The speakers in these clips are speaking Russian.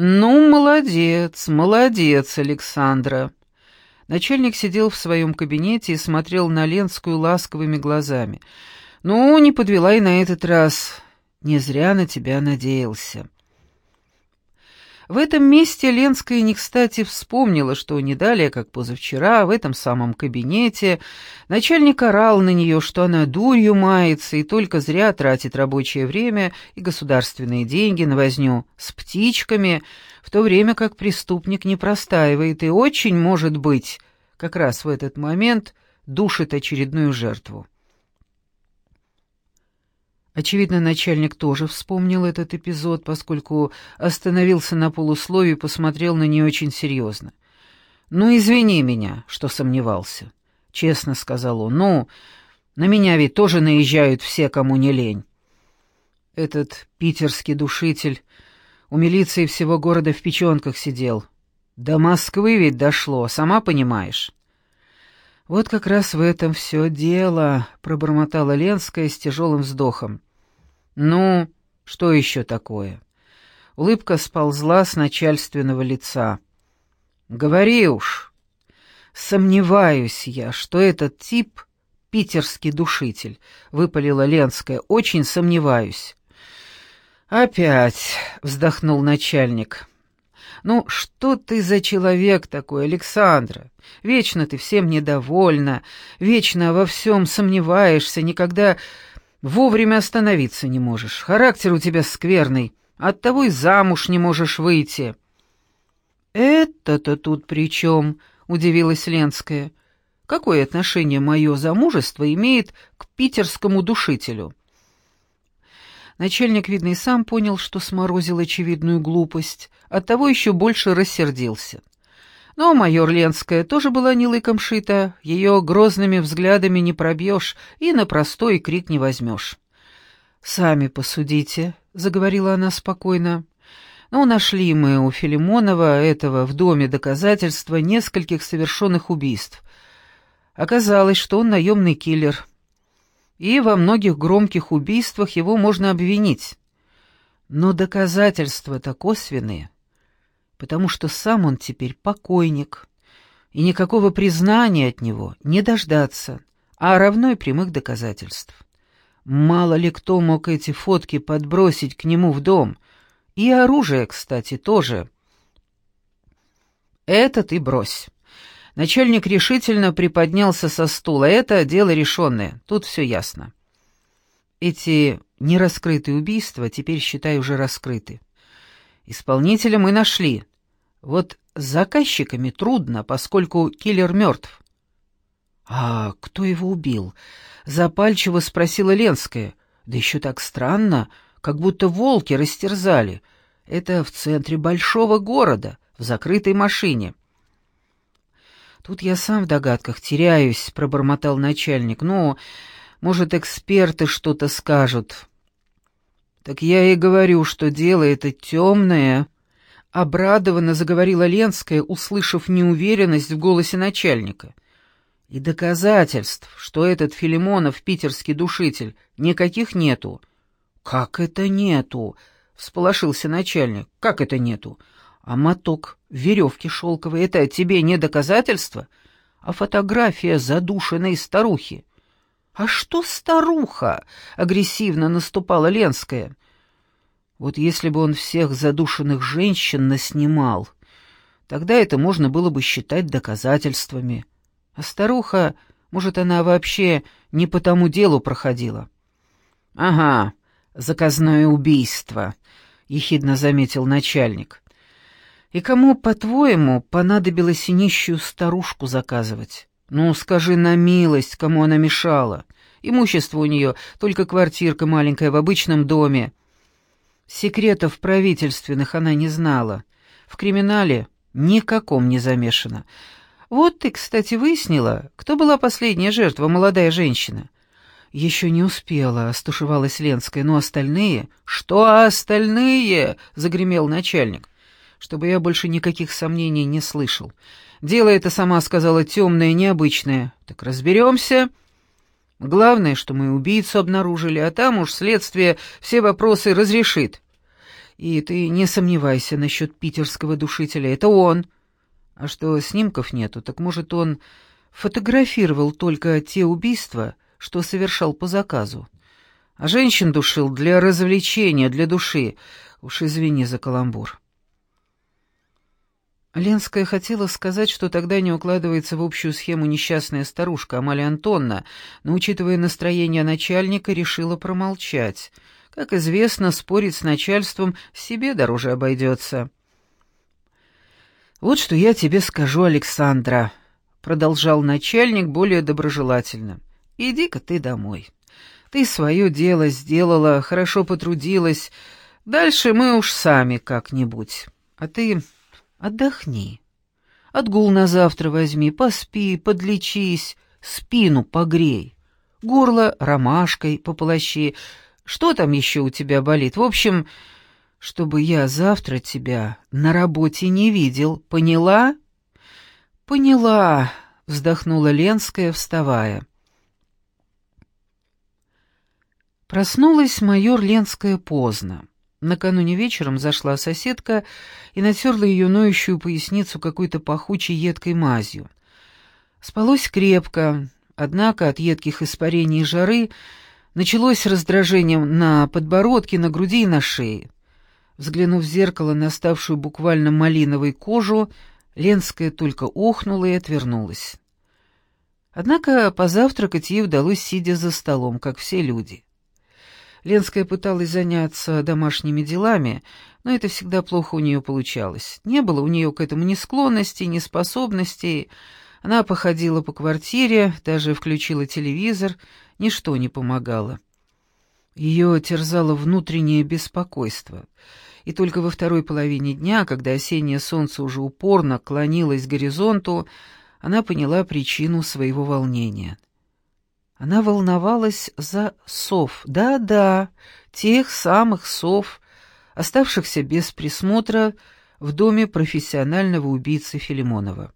«Ну, молодец, молодец, Александра!» Начальник сидел в своем кабинете и смотрел на Ленскую ласковыми глазами. «Ну, не подвела и на этот раз. Не зря на тебя надеялся». В этом месте Ленская не кстати вспомнила, что не далее, как позавчера, в этом самом кабинете, начальник орал на нее, что она дурью мается и только зря тратит рабочее время и государственные деньги на возню с птичками, в то время как преступник не простаивает и очень, может быть, как раз в этот момент душит очередную жертву. Очевидно, начальник тоже вспомнил этот эпизод, поскольку остановился на полусловии и посмотрел на нее очень серьезно. «Ну, извини меня, что сомневался», — честно сказал он. «Ну, на меня ведь тоже наезжают все, кому не лень». Этот питерский душитель у милиции всего города в печенках сидел. До Москвы ведь дошло, сама понимаешь. «Вот как раз в этом все дело», — пробормотала Ленская с тяжелым вздохом. «Ну, что еще такое?» Улыбка сползла с начальственного лица. «Говори уж. Сомневаюсь я, что этот тип — питерский душитель», — выпалила Ленская. «Очень сомневаюсь». «Опять», — вздохнул начальник. «Ну, что ты за человек такой, Александра? Вечно ты всем недовольна, вечно во всем сомневаешься, никогда Вовремя остановиться не можешь. Характер у тебя скверный. Оттого и замуж не можешь выйти». «Это-то тут при чем?» — удивилась Ленская. «Какое отношение мое замужество имеет к питерскому душителю?» Начальник, видно, и сам понял, что сморозил очевидную глупость, оттого еще больше рассердился. Но майор Ленская тоже была не лыком шита, ее грозными взглядами не пробьешь и на простой крик не возьмешь. «Сами посудите», — заговорила она спокойно. «Ну, нашли мы у Филимонова этого в доме доказательства нескольких совершенных убийств. Оказалось, что он наемный киллер. И во многих громких убийствах его можно обвинить. Но доказательства-то косвенные» потому что сам он теперь покойник, и никакого признания от него не дождаться, а равно и прямых доказательств. Мало ли кто мог эти фотки подбросить к нему в дом, и оружие, кстати, тоже. «Это ты брось». Начальник решительно приподнялся со стула. «Это дело решенное, тут все ясно». Эти нераскрытые убийства теперь, считай, уже раскрыты. Исполнителя мы нашли. Вот с заказчиками трудно, поскольку киллер мертв. «А кто его убил?» — запальчиво спросила Ленская. «Да еще так странно, как будто волки растерзали. Это в центре большого города, в закрытой машине». «Тут я сам в догадках теряюсь», — пробормотал начальник. «Ну, может, эксперты что-то скажут». «Так я и говорю, что дело это темное», — обрадованно заговорила Ленская, услышав неуверенность в голосе начальника. «И доказательств, что этот Филимонов питерский душитель, никаких нету». «Как это нету?» — всполошился начальник. «Как это нету? А моток веревки шелковой — это тебе не доказательство, а фотография задушенной старухи». «А что старуха?» — агрессивно наступала Ленская. «Вот если бы он всех задушенных женщин наснимал, тогда это можно было бы считать доказательствами. А старуха, может, она вообще не по тому делу проходила». «Ага, заказное убийство», — ехидно заметил начальник. «И кому, по-твоему, понадобилось нищую старушку заказывать?» «Ну, скажи на милость, кому она мешала. Имущество у нее, только квартирка маленькая в обычном доме. Секретов правительственных она не знала. В криминале никаком не замешана. Вот ты, кстати, выяснила, кто была последняя жертва, молодая женщина?» «Еще не успела», — стушевалась Ленская, — «но остальные...» «Что остальные?» — загремел начальник. «Чтобы я больше никаких сомнений не слышал. Дело это, сама сказала, темное, необычное. Так разберемся. Главное, что мы убийцу обнаружили, а там уж следствие все вопросы разрешит. И ты не сомневайся насчет питерского душителя, это он. А что снимков нету, так может он фотографировал только те убийства, что совершал по заказу. А женщин душил для развлечения, для души. Уж извини за каламбур. Ленская хотела сказать, что тогда не укладывается в общую схему несчастная старушка Амалия Антонна, но, учитывая настроение начальника, решила промолчать. Как известно, спорить с начальством себе дороже обойдется. «Вот что я тебе скажу, Александра», — продолжал начальник более доброжелательно. «Иди-ка ты домой. Ты свое дело сделала, хорошо потрудилась. Дальше мы уж сами как-нибудь. А ты отдохни. Отгул на завтра возьми, поспи, подлечись, спину погрей. Горло ромашкой пополощи. Что там еще у тебя болит? В общем, чтобы я завтра тебя на работе не видел, поняла?» «Поняла», — вздохнула Ленская, вставая. Проснулась майор Ленская поздно. Накануне вечером зашла соседка и натерла ее ноющую поясницу какой-то пахучей едкой мазью. Спалось крепко, однако от едких испарений жары началось раздражением на подбородке, на груди и на шее. Взглянув в зеркало на ставшую буквально малиновой кожу, Ленская только охнула и отвернулась. Однако позавтракать ей удалось, сидя за столом, как все люди. Ленская пыталась заняться домашними делами, но это всегда плохо у нее получалось. Не было у нее к этому ни склонности, ни способностей. Она походила по квартире, даже включила телевизор, ничто не помогало. Ее терзало внутреннее беспокойство — и только во второй половине дня, когда осеннее солнце уже упорно клонилось к горизонту, она поняла причину своего волнения. Она волновалась за сов, да-да, тех самых сов, оставшихся без присмотра в доме профессионального убийцы Филимонова.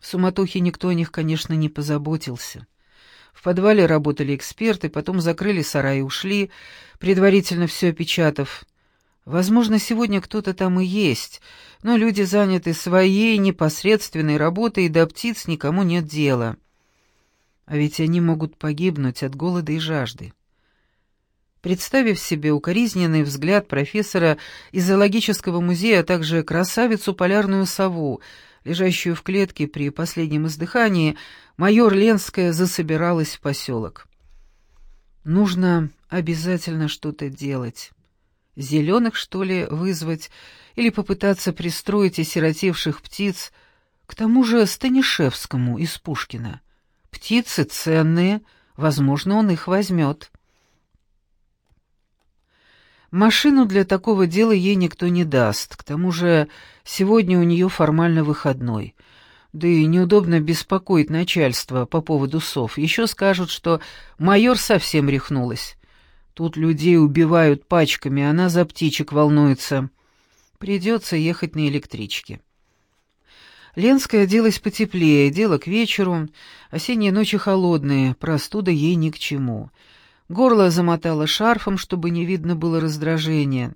В суматохе никто о них, конечно, не позаботился. В подвале работали эксперты, потом закрыли сарай и ушли, предварительно все опечатав. Возможно, сегодня кто-то там и есть, но люди заняты своей непосредственной работой, и до птиц никому нет дела. А ведь они могут погибнуть от голода и жажды. Представив себе укоризненный взгляд профессора из зоологического музея, а также красавицу полярную сову, лежащую в клетке при последнем издыхании, майор Ленская засобиралась в поселок. Нужно обязательно что-то делать. Зеленых, что ли, вызвать или попытаться пристроить осиротевших птиц к тому же Станишевскому из Пушкина. Птицы ценные, возможно, он их возьмет. Машину для такого дела ей никто не даст, к тому же сегодня у нее формально выходной. Да и неудобно беспокоить начальство по поводу сов. Еще скажут, что майор совсем рехнулась. Тут людей убивают пачками, она за птичек волнуется. Придется ехать на электричке. Ленская оделась потеплее, дело к вечеру, осенние ночи холодные, простуда ей ни к чему. Горло замотало шарфом, чтобы не видно было раздражения.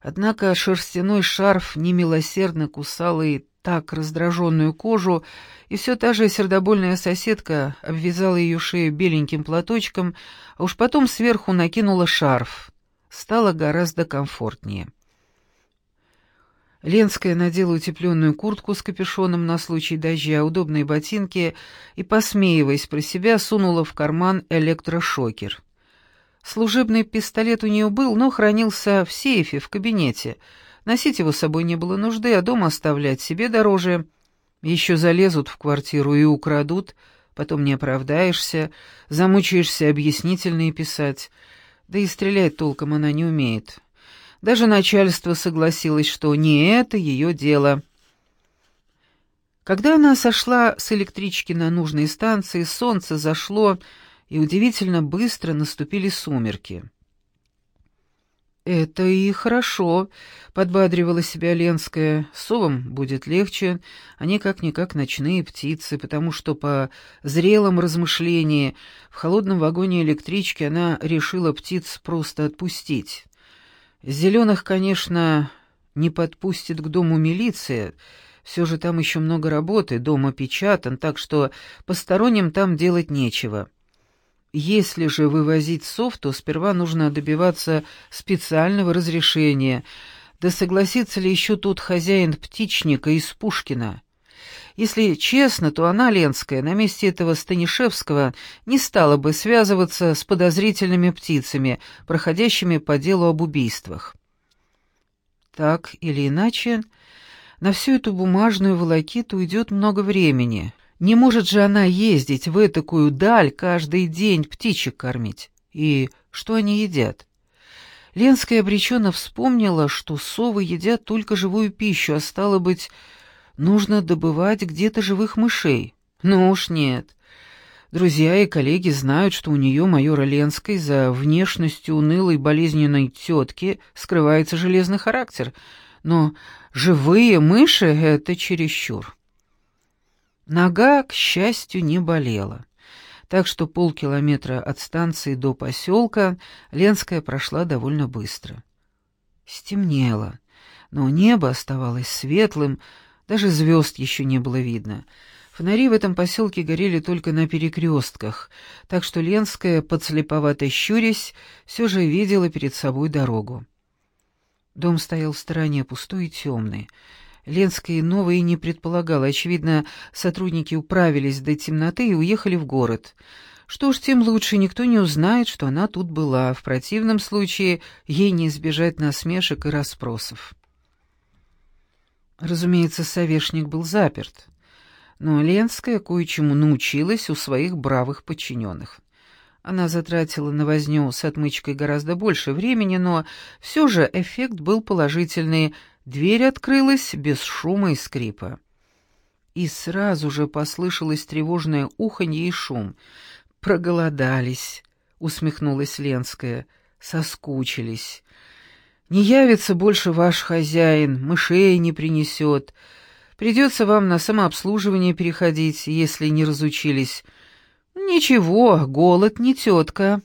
Однако шерстяной шарф немилосердно кусал и так раздраженную кожу, и все та же сердобольная соседка обвязала ее шею беленьким платочком, а уж потом сверху накинула шарф. Стало гораздо комфортнее. Ленская надела утепленную куртку с капюшоном на случай дождя, удобные ботинки и, посмеиваясь про себя, сунула в карман электрошокер. Служебный пистолет у нее был, но хранился в сейфе в кабинете — Носить его с собой не было нужды, а дома оставлять себе дороже. Еще залезут в квартиру и украдут, потом не оправдаешься, замучаешься объяснительные писать. Да и стрелять толком она не умеет. Даже начальство согласилось, что не это ее дело. Когда она сошла с электрички на нужной станции, солнце зашло, и удивительно быстро наступили сумерки. «Это и хорошо», — подбадривала себя Ленская. «Совам будет легче, они как-никак ночные птицы, потому что по зрелом размышлении в холодном вагоне электрички она решила птиц просто отпустить. Зеленых, конечно, не подпустит к дому милиция, все же там еще много работы, дом опечатан, так что посторонним там делать нечего. Если же вывозить сов, то сперва нужно добиваться специального разрешения. Да согласится ли еще тут хозяин птичника из Пушкина? Если честно, то она, Ленская, на месте этого Станишевского не стала бы связываться с подозрительными птицами, проходящими по делу об убийствах. Так или иначе, на всю эту бумажную волокиту уйдет много времени. Не может же она ездить в этакую даль каждый день птичек кормить. И что они едят? Ленская обреченно вспомнила, что совы едят только живую пищу, а стало быть, нужно добывать где-то живых мышей. Ну уж нет. Друзья и коллеги знают, что у нее, майора Ленской, за внешностью унылой болезненной тетки скрывается железный характер, но живые мыши — это чересчур. Нога, к счастью, не болела, так что полкилометра от станции до поселка Ленская прошла довольно быстро. Стемнело, но небо оставалось светлым, даже звезд еще не было видно — Фонари в этом поселке горели только на перекрестках, так что Ленская, подслеповато щурясь, все же видела перед собой дорогу. Дом стоял в стороне, пустой и темный. Ленская иного и не предполагала. Очевидно, сотрудники управились до темноты и уехали в город. Что ж, тем лучше, никто не узнает, что она тут была. В противном случае ей не избежать насмешек и расспросов. Разумеется, совешник был заперт но Ленская кое-чему научилась у своих бравых подчиненных. Она затратила на возню с отмычкой гораздо больше времени, но все же эффект был положительный. Дверь открылась без шума и скрипа. И сразу же послышалось тревожное уханье и шум. «Проголодались», — усмехнулась Ленская, — «соскучились. Не явится больше ваш хозяин, мышей не принесет». Придется вам на самообслуживание переходить, если не разучились. Ничего, голод не тетка.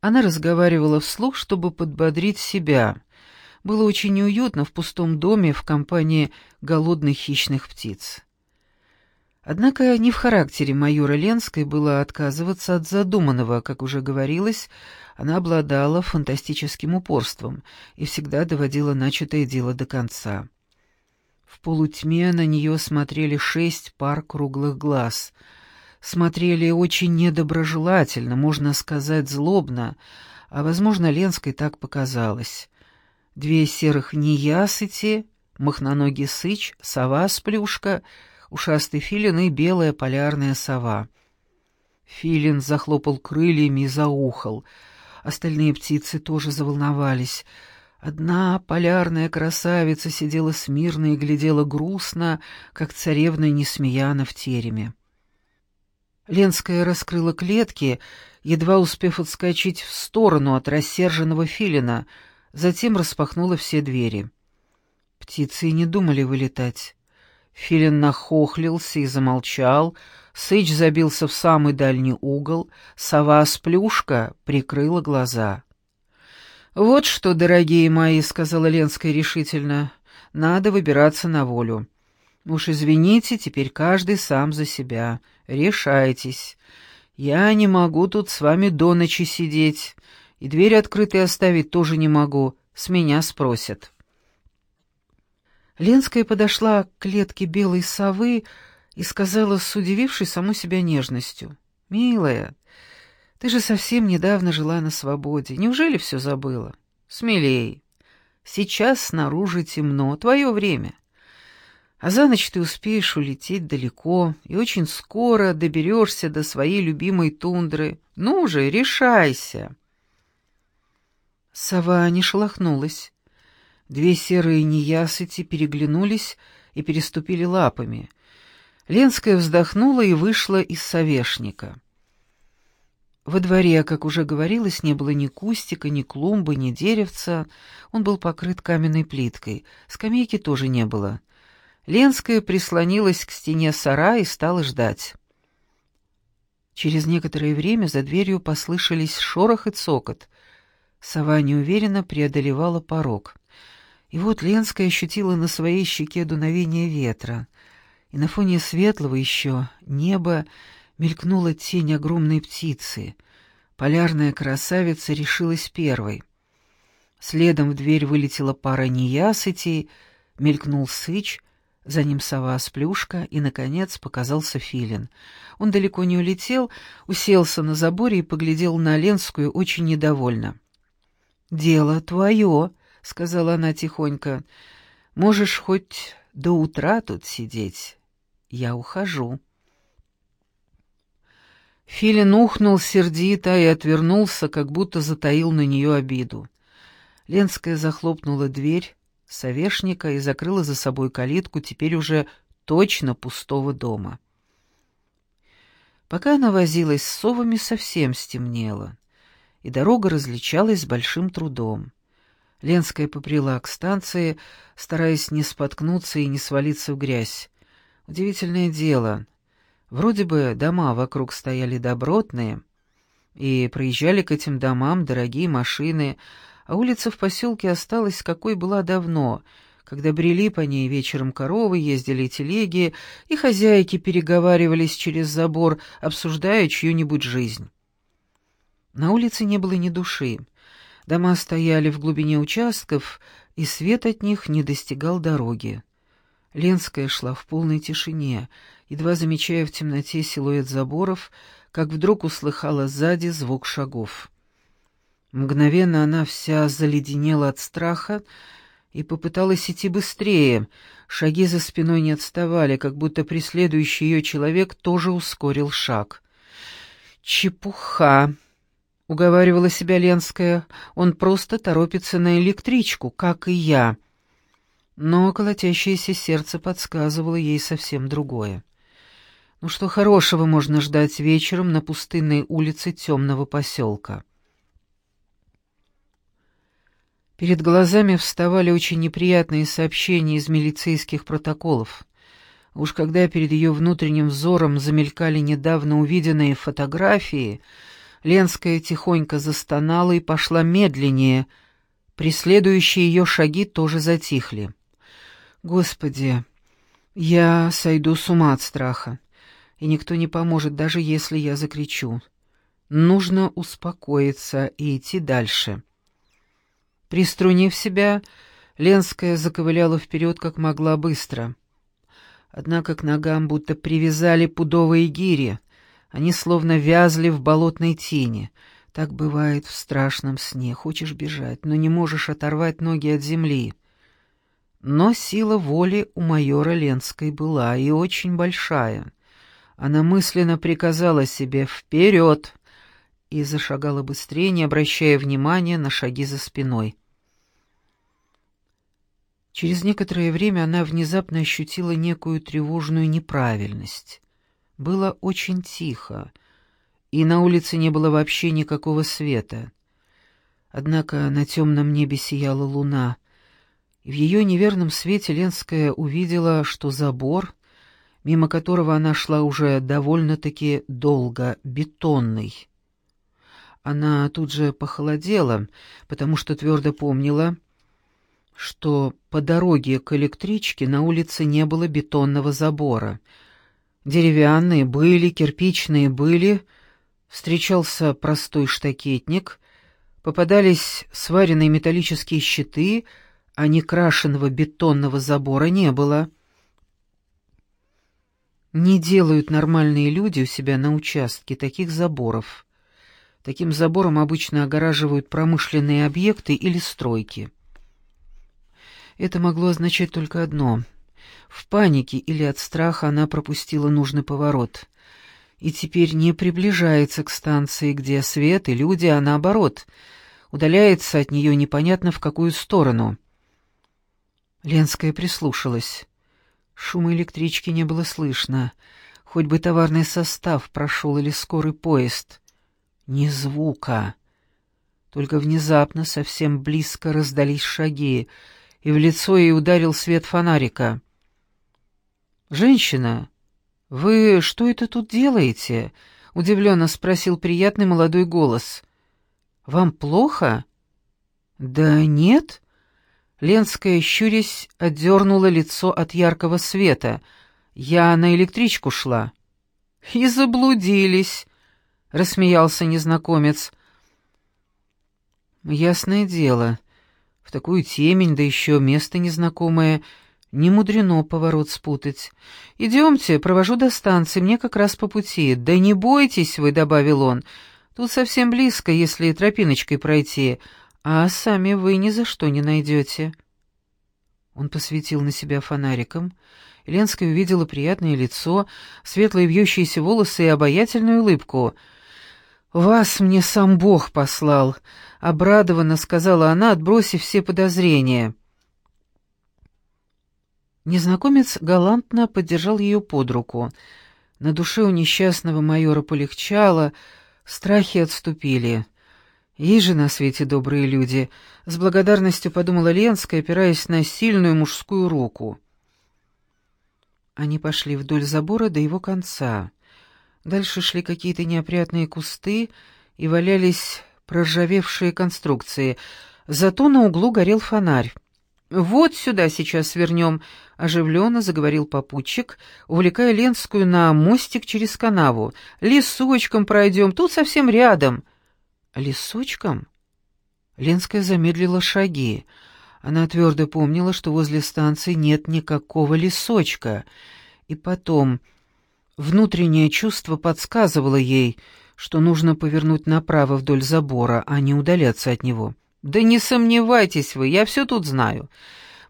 Она разговаривала вслух, чтобы подбодрить себя. Было очень неуютно в пустом доме в компании голодных хищных птиц. Однако не в характере майора Ленской было отказываться от задуманного, как уже говорилось, она обладала фантастическим упорством и всегда доводила начатое дело до конца. В полутьме на нее смотрели шесть пар круглых глаз. Смотрели очень недоброжелательно, можно сказать, злобно, а, возможно, Ленской так показалось. Две серых неясыти, махноногий сыч, сова-сплюшка, ушастый филин и белая полярная сова. Филин захлопал крыльями и заухал. Остальные птицы тоже заволновались — Одна полярная красавица сидела смирно и глядела грустно, как царевна Несмеяна в тереме. Ленская раскрыла клетки, едва успев отскочить в сторону от рассерженного филина, затем распахнула все двери. Птицы и не думали вылетать. Филин нахохлился и замолчал, Сыч забился в самый дальний угол, сова-сплюшка прикрыла глаза — «Вот что, дорогие мои», — сказала Ленская решительно, — «надо выбираться на волю. Уж извините, теперь каждый сам за себя. Решайтесь. Я не могу тут с вами до ночи сидеть, и дверь открытой оставить тоже не могу, с меня спросят». Ленская подошла к клетке белой совы и сказала с удивившей саму себя нежностью. «Милая, ты же совсем недавно жила на свободе. Неужели все забыла? Смелей. Сейчас снаружи темно, твое время. А за ночь ты успеешь улететь далеко и очень скоро доберешься до своей любимой тундры. Ну же, решайся. Сова не шелохнулась. Две серые неясыти переглянулись и переступили лапами. Ленская вздохнула и вышла из совешника. Во дворе, как уже говорилось, не было ни кустика, ни клумбы, ни деревца. Он был покрыт каменной плиткой. Скамейки тоже не было. Ленская прислонилась к стене сарая и стала ждать. Через некоторое время за дверью послышались шорох и цокот. Сова неуверенно преодолевала порог. И вот Ленская ощутила на своей щеке дуновение ветра, и на фоне светлого еще неба мелькнула тень огромной птицы. Полярная красавица решилась первой. Следом в дверь вылетела пара неясытей, мелькнул сыч, за ним сова с плюшка, и, наконец, показался филин. Он далеко не улетел, уселся на заборе и поглядел на Ленскую очень недовольно. «Дело твое», — сказала она тихонько. «Можешь хоть до утра тут сидеть. Я ухожу». Филин ухнул сердито и отвернулся, как будто затаил на нее обиду. Ленская захлопнула дверь совешника и закрыла за собой калитку теперь уже точно пустого дома. Пока она возилась с совами, совсем стемнело, и дорога различалась с большим трудом. Ленская попрела к станции, стараясь не споткнуться и не свалиться в грязь. Удивительное дело. Вроде бы дома вокруг стояли добротные, и проезжали к этим домам дорогие машины, а улица в поселке осталась, какой была давно, когда брели по ней вечером коровы, ездили телеги, и хозяйки переговаривались через забор, обсуждая чью-нибудь жизнь. На улице не было ни души. Дома стояли в глубине участков, и свет от них не достигал дороги. Ленская шла в полной тишине, едва замечая в темноте силуэт заборов, как вдруг услыхала сзади звук шагов. Мгновенно она вся заледенела от страха и попыталась идти быстрее. Шаги за спиной не отставали, как будто преследующий ее человек тоже ускорил шаг. «Чепуха!» — уговаривала себя Ленская. «Он просто торопится на электричку, как и я». Но колотящееся сердце подсказывало ей совсем другое. Ну что хорошего можно ждать вечером на пустынной улице темного поселка? Перед глазами вставали очень неприятные сообщения из милицейских протоколов. Уж когда перед ее внутренним взором замелькали недавно увиденные фотографии — Ленская тихонько застонала и пошла медленнее. Преследующие ее шаги тоже затихли. «Господи, я сойду с ума от страха, и никто не поможет, даже если я закричу. Нужно успокоиться и идти дальше». Приструнив себя, Ленская заковыляла вперед как могла быстро. Однако к ногам будто привязали пудовые гири — они словно вязли в болотной тени. Так бывает в страшном сне. Хочешь бежать, но не можешь оторвать ноги от земли. Но сила воли у майора Ленской была и очень большая. Она мысленно приказала себе «вперед!» и зашагала быстрее, не обращая внимания на шаги за спиной. Через некоторое время она внезапно ощутила некую тревожную неправильность. Было очень тихо, и на улице не было вообще никакого света. Однако на темном небе сияла луна, и в ее неверном свете Ленская увидела, что забор, мимо которого она шла уже довольно-таки долго, бетонный. Она тут же похолодела, потому что твердо помнила, что по дороге к электричке на улице не было бетонного забора — Деревянные были, кирпичные были, встречался простой штакетник, попадались сваренные металлические щиты, а некрашенного бетонного забора не было. Не делают нормальные люди у себя на участке таких заборов. Таким забором обычно огораживают промышленные объекты или стройки. Это могло означать только одно — в панике или от страха она пропустила нужный поворот. И теперь не приближается к станции, где свет и люди, а наоборот, удаляется от нее непонятно в какую сторону. Ленская прислушалась. Шума электрички не было слышно, хоть бы товарный состав прошел или скорый поезд. Ни звука. Только внезапно совсем близко раздались шаги, и в лицо ей ударил свет фонарика. «Женщина, вы что это тут делаете?» — удивленно спросил приятный молодой голос. «Вам плохо? «Да нет». Ленская, щурясь, отдернула лицо от яркого света. «Я на электричку шла». «И заблудились», — рассмеялся незнакомец. «Ясное дело. В такую темень, да еще место незнакомое, не мудрено поворот спутать. Идемте, провожу до станции, мне как раз по пути. Да не бойтесь вы», — добавил он, — «тут совсем близко, если тропиночкой пройти, а сами вы ни за что не найдете». Он посветил на себя фонариком. Ленская увидела приятное лицо, светлые вьющиеся волосы и обаятельную улыбку — «Вас мне сам Бог послал», — обрадованно сказала она, отбросив все подозрения. Незнакомец галантно поддержал ее под руку. На душе у несчастного майора полегчало, страхи отступили. Есть же на свете добрые люди, с благодарностью подумала Ленская, опираясь на сильную мужскую руку. Они пошли вдоль забора до его конца. Дальше шли какие-то неопрятные кусты и валялись проржавевшие конструкции. Зато на углу горел фонарь. «Вот сюда сейчас свернем», — оживленно заговорил попутчик, увлекая Ленскую на мостик через канаву. «Лесочком пройдем, тут совсем рядом». «Лесочком?» Ленская замедлила шаги. Она твердо помнила, что возле станции нет никакого лесочка. И потом... Внутреннее чувство подсказывало ей, что нужно повернуть направо вдоль забора, а не удаляться от него. «Да не сомневайтесь вы, я все тут знаю».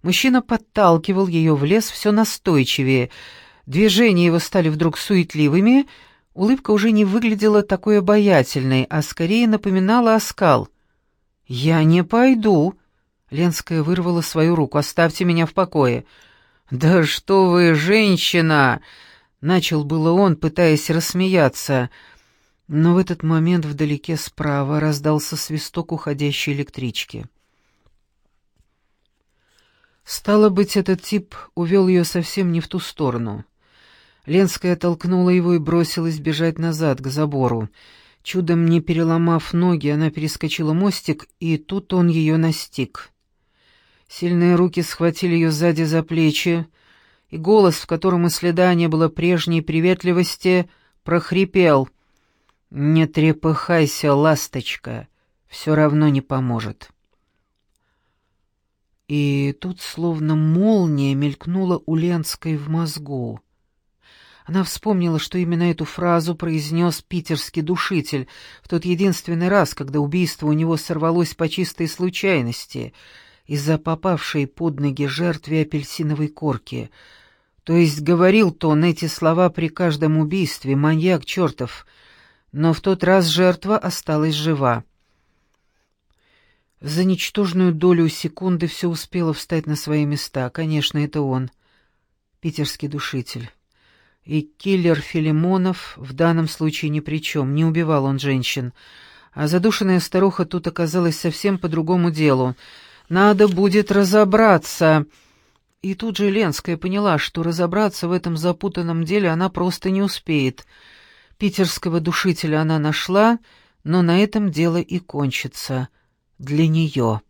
Мужчина подталкивал ее в лес все настойчивее. Движения его стали вдруг суетливыми, улыбка уже не выглядела такой обаятельной, а скорее напоминала оскал. «Я не пойду», — Ленская вырвала свою руку, — «оставьте меня в покое». «Да что вы, женщина!» Начал было он, пытаясь рассмеяться, но в этот момент вдалеке справа раздался свисток уходящей электрички. Стало быть, этот тип увел ее совсем не в ту сторону. Ленская толкнула его и бросилась бежать назад, к забору. Чудом не переломав ноги, она перескочила мостик, и тут он ее настиг. Сильные руки схватили ее сзади за плечи, и голос, в котором и следа не было прежней приветливости, прохрипел. «Не трепыхайся, ласточка, все равно не поможет». И тут словно молния мелькнула у Ленской в мозгу. Она вспомнила, что именно эту фразу произнес питерский душитель в тот единственный раз, когда убийство у него сорвалось по чистой случайности из-за попавшей под ноги жертве апельсиновой корки — то есть говорил-то он эти слова при каждом убийстве, маньяк чертов, но в тот раз жертва осталась жива. За ничтожную долю секунды все успело встать на свои места. Конечно, это он, питерский душитель. И киллер Филимонов в данном случае ни при чем, не убивал он женщин. А задушенная старуха тут оказалась совсем по другому делу. Надо будет разобраться... И тут же Ленская поняла, что разобраться в этом запутанном деле она просто не успеет. Питерского душителя она нашла, но на этом дело и кончится. Для нее.